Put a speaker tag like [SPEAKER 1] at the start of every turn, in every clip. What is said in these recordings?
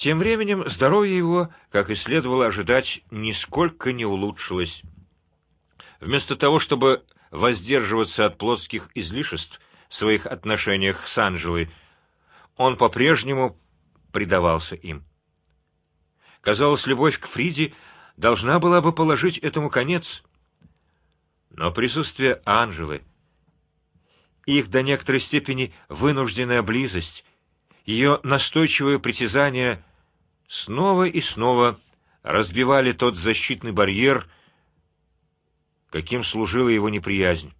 [SPEAKER 1] Тем временем здоровье его, как и следовало ожидать, нисколько не улучшилось. Вместо того, чтобы воздерживаться от плотских излишеств в своих отношениях с Анжелой, он по-прежнему предавался им. Казалось, любовь к Фриде должна была бы положить этому конец, но присутствие Анжелы, их до некоторой степени вынужденная близость, ее настойчивое притязание снова и снова разбивали тот защитный барьер, каким служила его неприязнь.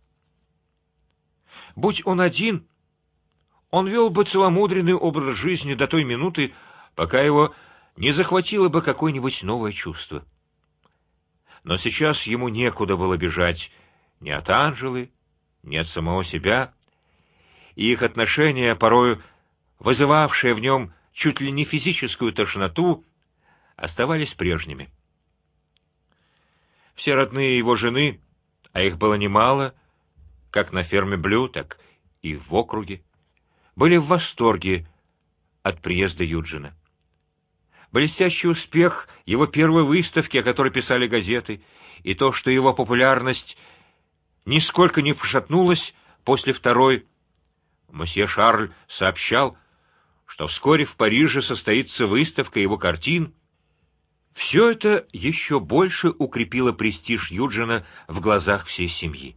[SPEAKER 1] Будь он один, он вел бы целомудренный образ жизни до той минуты, пока его не захватило бы какое-нибудь новое чувство. Но сейчас ему некуда было бежать ни от Анжелы, ни от самого себя, и их отношения, порою вызывавшие в нем чуть ли не физическую тошноту, оставались прежними. Все родные его жены, а их было немало, как на ферме Блю, так и в округе, были в восторге от приезда Юджина. Блестящий успех его первой выставки, о которой писали газеты, и то, что его популярность нисколько не пошатнулась после второй. Мосье Шарль сообщал, что вскоре в Париже состоится выставка его картин. Все это еще больше укрепило престиж Юджина в глазах всей семьи.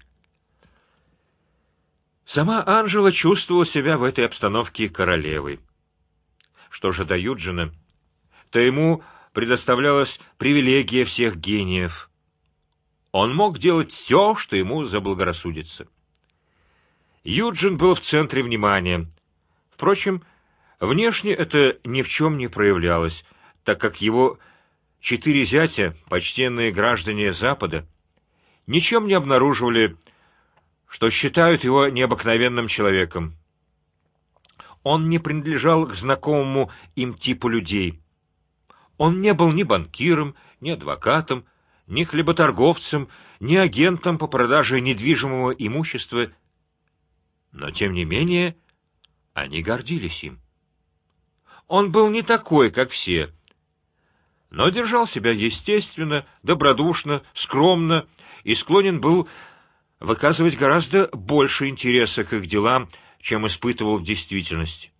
[SPEAKER 1] Сама Анжела чувствовала себя в этой обстановке королевой. Что же до Юджина, то ему предоставлялась привилегия всех гениев. Он мог делать все, что ему заблагорассудится. Юджин был в центре внимания. Впрочем, Внешне это ни в чем не проявлялось, так как его четыре зятя, почтенные граждане Запада, ничем не обнаруживали, что считают его необыкновенным человеком. Он не принадлежал к знакомому им типу людей. Он не был ни банкиром, ни адвокатом, ни хлеботорговцем, ни агентом по продаже недвижимого имущества. Но тем не менее они гордились им. Он был не такой, как все, но держал себя естественно, добродушно, скромно и склонен был выказывать гораздо больше интереса к их делам, чем испытывал в действительности.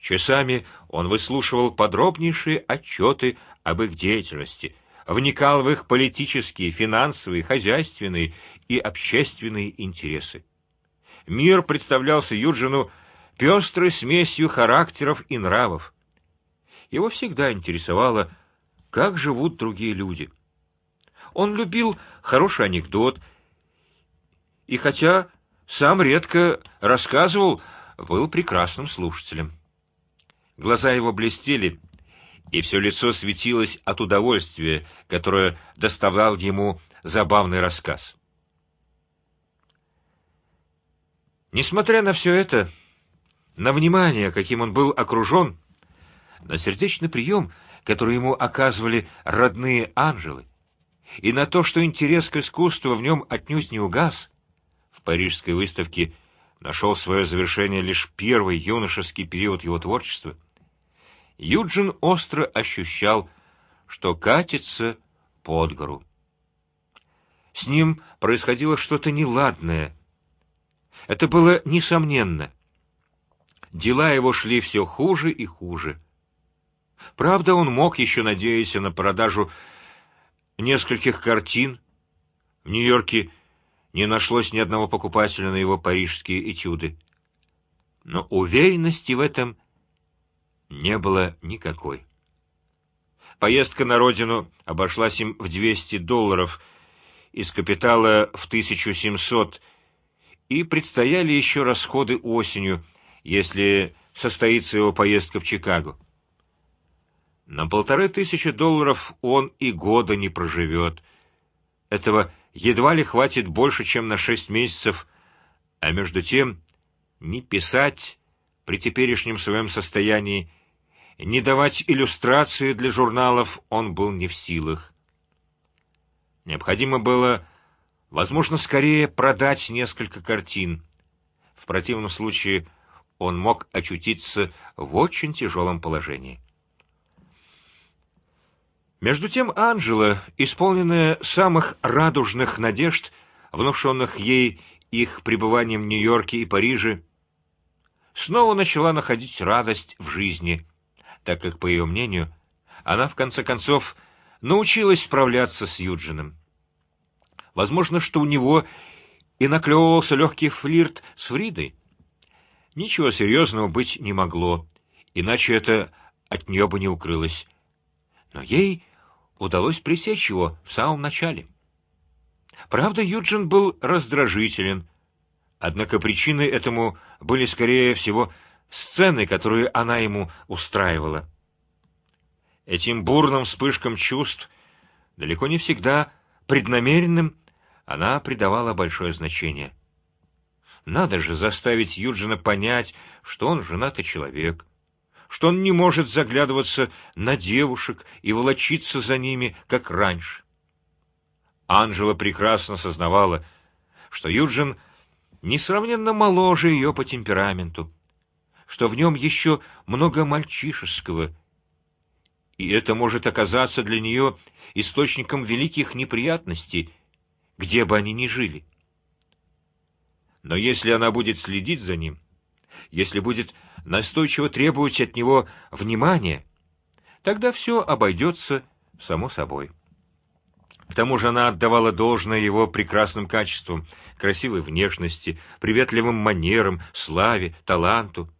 [SPEAKER 1] Часами он выслушивал подробнейшие отчеты об их деятельности, вникал в их политические, финансовые, хозяйственные и общественные интересы. Мир представлялся Юджину пестрой смесью характеров и нравов. Его всегда интересовало, как живут другие люди. Он любил хороший анекдот, и хотя сам редко рассказывал, был прекрасным слушателем. Глаза его блестели, и все лицо светилось от удовольствия, которое доставлял ему забавный рассказ. Несмотря на все это, на внимание, каким он был окружен, на сердечный прием, который ему оказывали родные ангелы, и на то, что интерес к искусству в нем отнюдь не угас. В парижской выставке нашел свое завершение лишь первый юношеский период его творчества. Юджин остро ощущал, что катится под гору. С ним происходило что-то неладное. Это было несомненно. Дела его шли все хуже и хуже. Правда, он мог еще надеяться на продажу нескольких картин. В Нью-Йорке не нашлось ни одного покупателя на его парижские этюды, но уверенности в этом не было никакой. Поездка на родину обошлась им в 200 долларов из капитала в 1700, и предстояли еще расходы осенью если состоится его поездка в Чикаго. На полторы тысячи долларов он и года не проживет. Этого едва ли хватит больше, чем на шесть месяцев, а между тем не писать при теперешнем своем состоянии, не давать иллюстрации для журналов он был не в силах. Необходимо было, возможно, скорее продать несколько картин. В противном случае он мог очутиться в очень тяжелом положении. Между тем Анжела, исполненная самых радужных надежд, внушенных ей их пребыванием в Нью-Йорке и Париже, снова начала находить радость в жизни, так как, по ее мнению, она в конце концов научилась справляться с Юджином. Возможно, что у него и наклевывался легкий флирт с Фридой. Ничего серьезного быть не могло, иначе это от нее бы не укрылось. Но ей удалось пресечь его в самом начале. Правда, Юджин был раздражителен, однако причиной этому были скорее всего сцены, которые она ему устраивала. Этим бурным вспышкам чувств, далеко не всегда преднамеренным, она придавала большое значение. Надо же заставить Юджина понять, что он женатый человек, что он не может заглядываться на девушек и волочиться за ними, как раньше. Анжела прекрасно сознавала, что Юджин несравненно моложе ее по темпераменту, что в нем еще много мальчишеского, и это может оказаться для нее источником великих неприятностей, где бы они ни жили. Но если она будет следить за ним, если будет настойчиво требовать от него внимания, тогда все обойдется само собой. К тому же она отдавала должное его прекрасным качествам, красивой внешности, приветливым манерам, славе, таланту.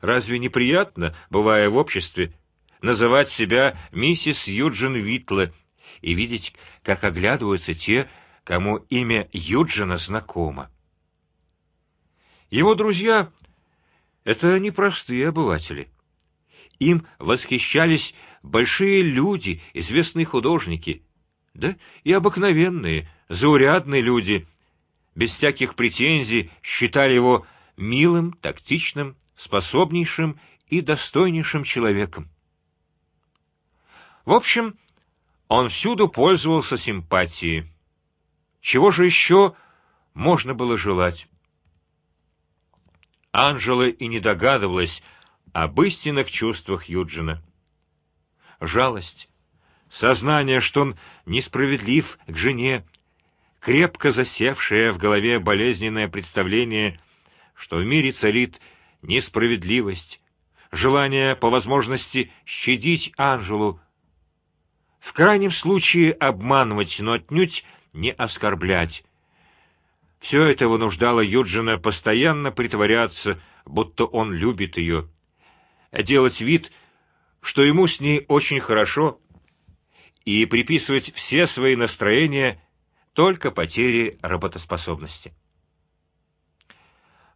[SPEAKER 1] Разве неприятно, бывая в обществе, называть себя миссис Юджин Витле и видеть, как оглядываются те, кому имя Юджина знакомо? Его друзья — это непростые обыватели. Им восхищались большие люди, известные художники, да и обыкновенные, заурядные люди, без всяких претензий считали его милым, тактичным, способнейшим и достойнейшим человеком. В общем, он всюду пользовался симпатией. Чего же еще можно было желать? Анжела и не догадывалась об истинных чувствах Юджина. Жалость, сознание, что он несправедлив к жене, крепко засевшее в голове болезненное представление, что в мире царит несправедливость, желание по возможности щадить Анжелу, в крайнем случае обманывать, но отнюдь не оскорблять, все это вынуждало Юджина постоянно притворяться, будто он любит ее, делать вид, что ему с ней очень хорошо, и приписывать все свои настроения только потере работоспособности.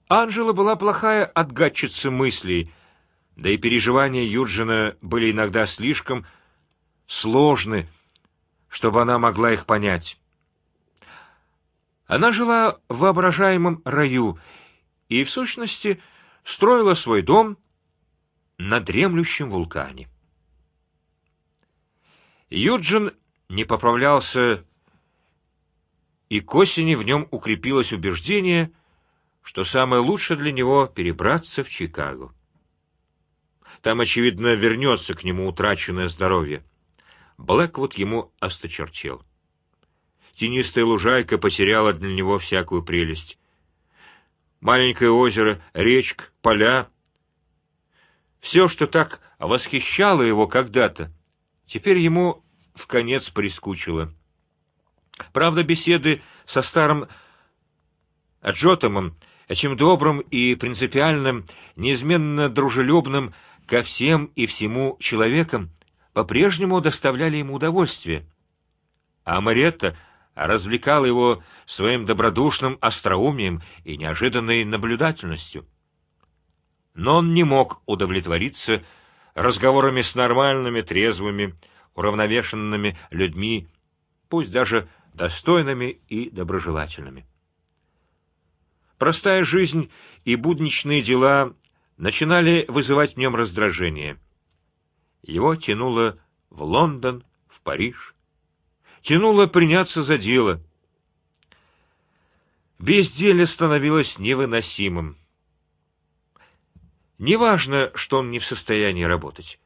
[SPEAKER 1] Анжела была плохая отгадчица мыслей, да и переживания Юджина были иногда слишком сложны, чтобы она могла их понять. Она жила в воображаемом раю и в сущности строила свой дом на дремлющем вулкане. Юджин не поправлялся, и к осени в нем укрепилось убеждение, что самое лучшее для него перебраться в Чикаго. Там очевидно вернется к нему утраченное здоровье. Блэквуд ему осточертел. Тенистая лужайка потеряла для него всякую прелесть. Маленькое озеро, речка, поля. Все, что так восхищало его когда-то, теперь ему в конец прискучило. Правда, беседы со старым Джотомом, этим добрым и принципиальным, неизменно дружелюбным ко всем и всему человеком, по-прежнему доставляли ему удовольствие. А Маретта развлекал его своим добродушным остроумием и неожиданной наблюдательностью. Но он не мог удовлетвориться разговорами с нормальными, трезвыми, уравновешенными людьми, пусть даже достойными и доброжелательными. Простая жизнь и будничные дела начинали вызывать в нем раздражение. Его тянуло в Лондон, в Париж, тянуло приняться за дело. Безделье становилось невыносимым. Неважно, что он не в состоянии работать,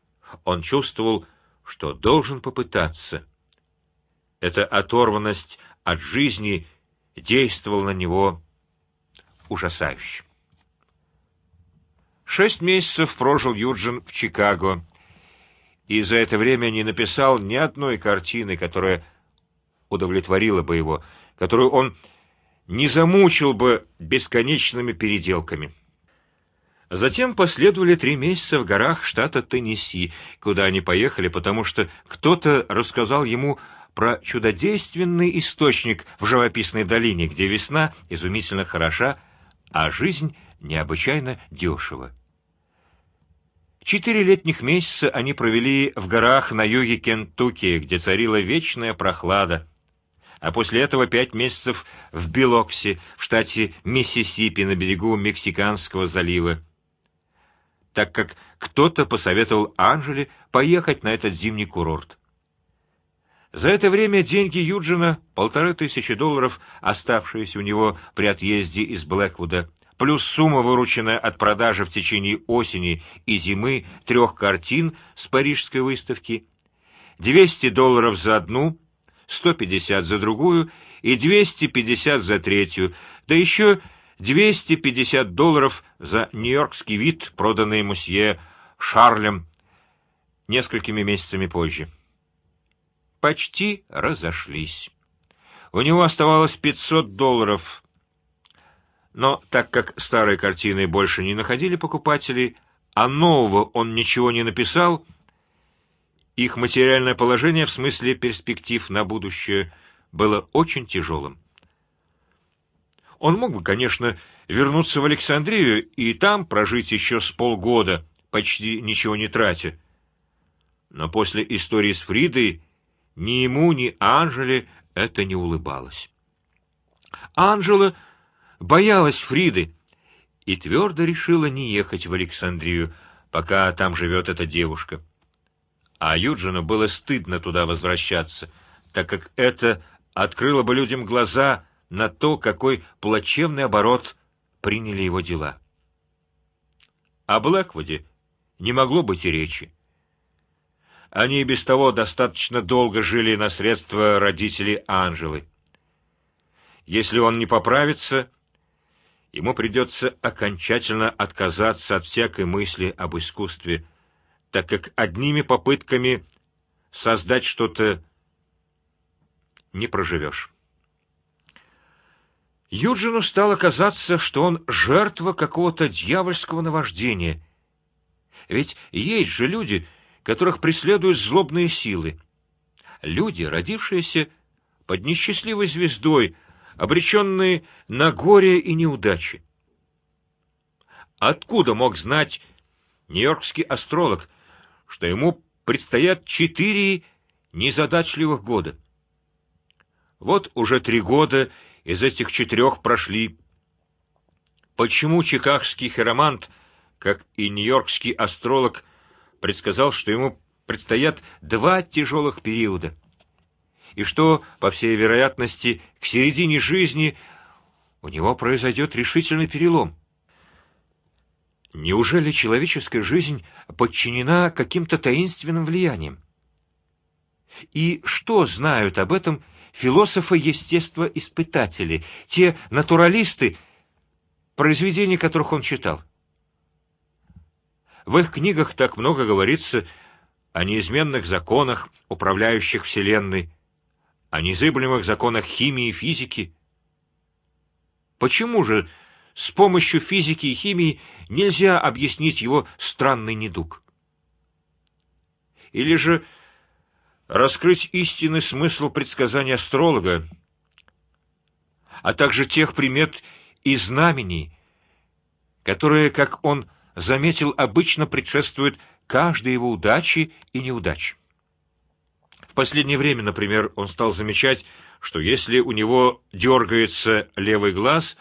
[SPEAKER 1] он чувствовал, что должен попытаться. Эта оторванность от жизни действовала на него ужасающе. Шесть месяцев прожил Юджин в Чикаго, и за это время не написал ни одной картины, которая удовлетворила бы его, которую он не замучил бы бесконечными переделками. Затем последовали три месяца в горах штата Теннесси, куда они поехали, потому что кто-то рассказал ему про чудодейственный источник в живописной долине, где весна изумительно хороша, а жизнь необычайно дешево. Четыре летних месяца они провели в горах на юге Кентукки, где царила вечная прохлада, а после этого пять месяцев в Билоксе, в штате Миссисипи на берегу Мексиканского залива, так как кто-то посоветовал Анжеле поехать на этот зимний курорт. За это время деньги Юджина, полторы тысячи долларов, оставшиеся у него при отъезде из Блэквуда, плюс сумма, вырученная от продажи в течение осени и зимы трех картин с парижской выставки, 200 долларов за одну, 150 за другую и 250 за третью, да еще 250 долларов за нью-йоркский вид, проданный мусье Шарлем несколькими месяцами позже. Почти разошлись. У него оставалось 500 долларов но так как старые картины больше не находили покупателей, а нового он ничего не написал, их материальное положение в смысле перспектив на будущее было очень тяжелым. Он мог бы, конечно, вернуться в Александрию и там прожить еще с полгода, почти ничего не тратя. Но после истории с Фридой ни ему, ни Анжеле это не улыбалось. Анжела боялась Фриды и твердо решила не ехать в Александрию, пока там живет эта девушка. А Юджину было стыдно туда возвращаться, так как это открыло бы людям глаза на то, какой плачевный оборот приняли его дела. О Блэквуде не могло быть и речи. Они и без того достаточно долго жили на средства родителей Анжелы. Если он не поправится, ему придется окончательно отказаться от всякой мысли об искусстве, так как одними попытками создать что-то не проживешь. Юджину стало казаться, что он жертва какого-то дьявольского наваждения. Ведь есть же люди, которых преследуют злобные силы, люди, родившиеся под несчастливой звездой, обреченные на горе и неудачи. Откуда мог знать нью-йоркский астролог, что ему предстоят четыре незадачливых года? Вот уже три года из этих четырех прошли. Почему чикагский хиромант, как и нью-йоркский астролог, предсказал, что ему предстоят два тяжелых периода? и что, по всей вероятности, к середине жизни у него произойдет решительный перелом. Неужели человеческая жизнь подчинена каким-то таинственным влияниям? И что знают об этом философы-естествоиспытатели, те натуралисты, произведения которых он читал? В их книгах так много говорится о неизменных законах, управляющих вселенной, о незыблемых законах химии и физики. Почему же с помощью физики и химии нельзя объяснить его странный недуг? Или же раскрыть истинный смысл предсказания астролога, а также тех примет и знамений, которые, как он заметил, обычно предшествуют каждой его удаче и неудаче. В последнее время, например, он стал замечать, что если у него дергается левый глаз,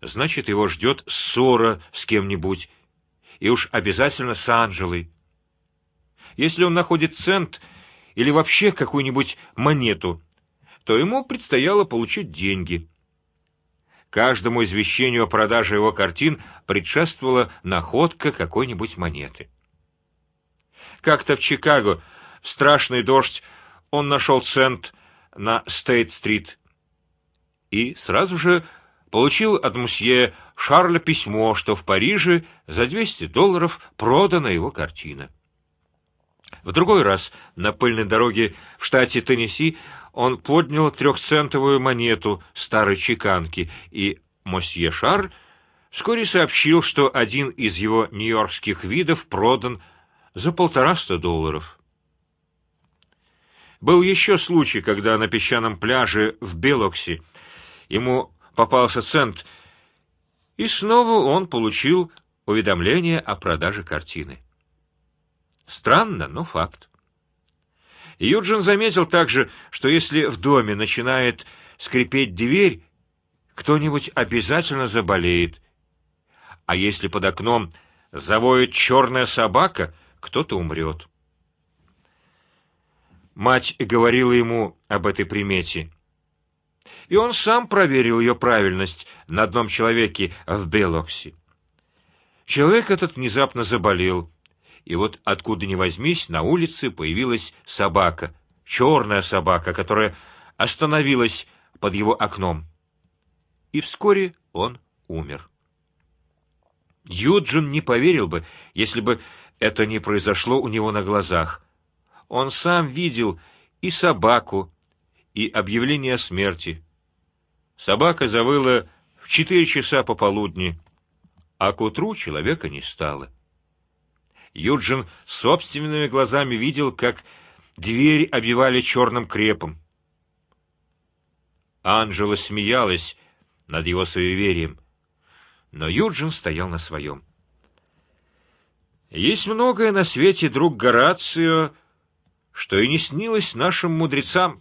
[SPEAKER 1] значит его ждет ссора с кем-нибудь, и уж обязательно с Анжелой. Если он находит цент или вообще какую-нибудь монету, то ему предстояло получить деньги. Каждому извещению о продаже его картин предшествовала находка какой-нибудь монеты. Как-то в Чикаго в страшный дождь он нашел цент на Стейт-стрит и сразу же получил от мсье Шарля письмо, что в Париже за 200 долларов продана его картина. В другой раз на пыльной дороге в штате Теннесси он поднял трехцентовую монету старой чеканки, и мосье Шарль вскоре сообщил, что один из его нью-йоркских видов продан за полтораста долларов. Был еще случай, когда на песчаном пляже в Белокси ему попался цент, и снова он получил уведомление о продаже картины. Странно, но факт. Юджин заметил также, что если в доме начинает скрипеть дверь, кто-нибудь обязательно заболеет, а если под окном завоет черная собака, кто-то умрет. Мать говорила ему об этой примете, и он сам проверил ее правильность на одном человеке в Белоксе. Человек этот внезапно заболел, и вот откуда ни возьмись на улице появилась собака, черная собака, которая остановилась под его окном, и вскоре он умер. Юджин не поверил бы, если бы это не произошло у него на глазах. Он сам видел и собаку, и объявление о смерти. Собака завыла в четыре часа пополудни, а к утру человека не стало. Юджин собственными глазами видел, как дверь обивали черным крепом. Анжела смеялась над его суеверием, но Юджин стоял на своем. Есть многое на свете, друг Горацио, что и не снилось нашим мудрецам.